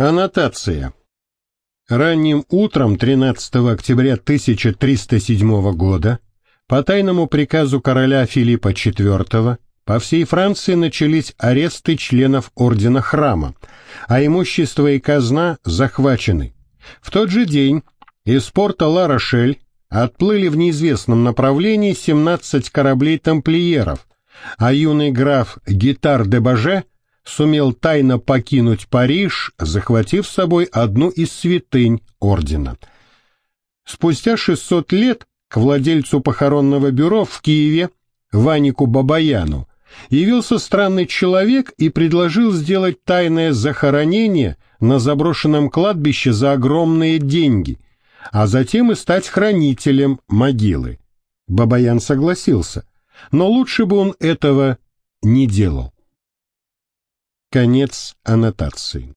Аннотация. Ранним утром 13 октября 1307 года по тайному приказу короля Филиппа IV по всей Франции начались аресты членов Ордена Храма, а имущество и казна захвачены. В тот же день из порта Ла-Рошель отплыли в неизвестном направлении 17 кораблей тамплиеров, а юный граф Гитар де Баже – сумел тайно покинуть Париж, захватив с собой одну из святынь ордена. Спустя 600 лет к владельцу похоронного бюро в Киеве, Ванику Бабаяну, явился странный человек и предложил сделать тайное захоронение на заброшенном кладбище за огромные деньги, а затем и стать хранителем могилы. Бабаян согласился, но лучше бы он этого не делал. Конец аннотации.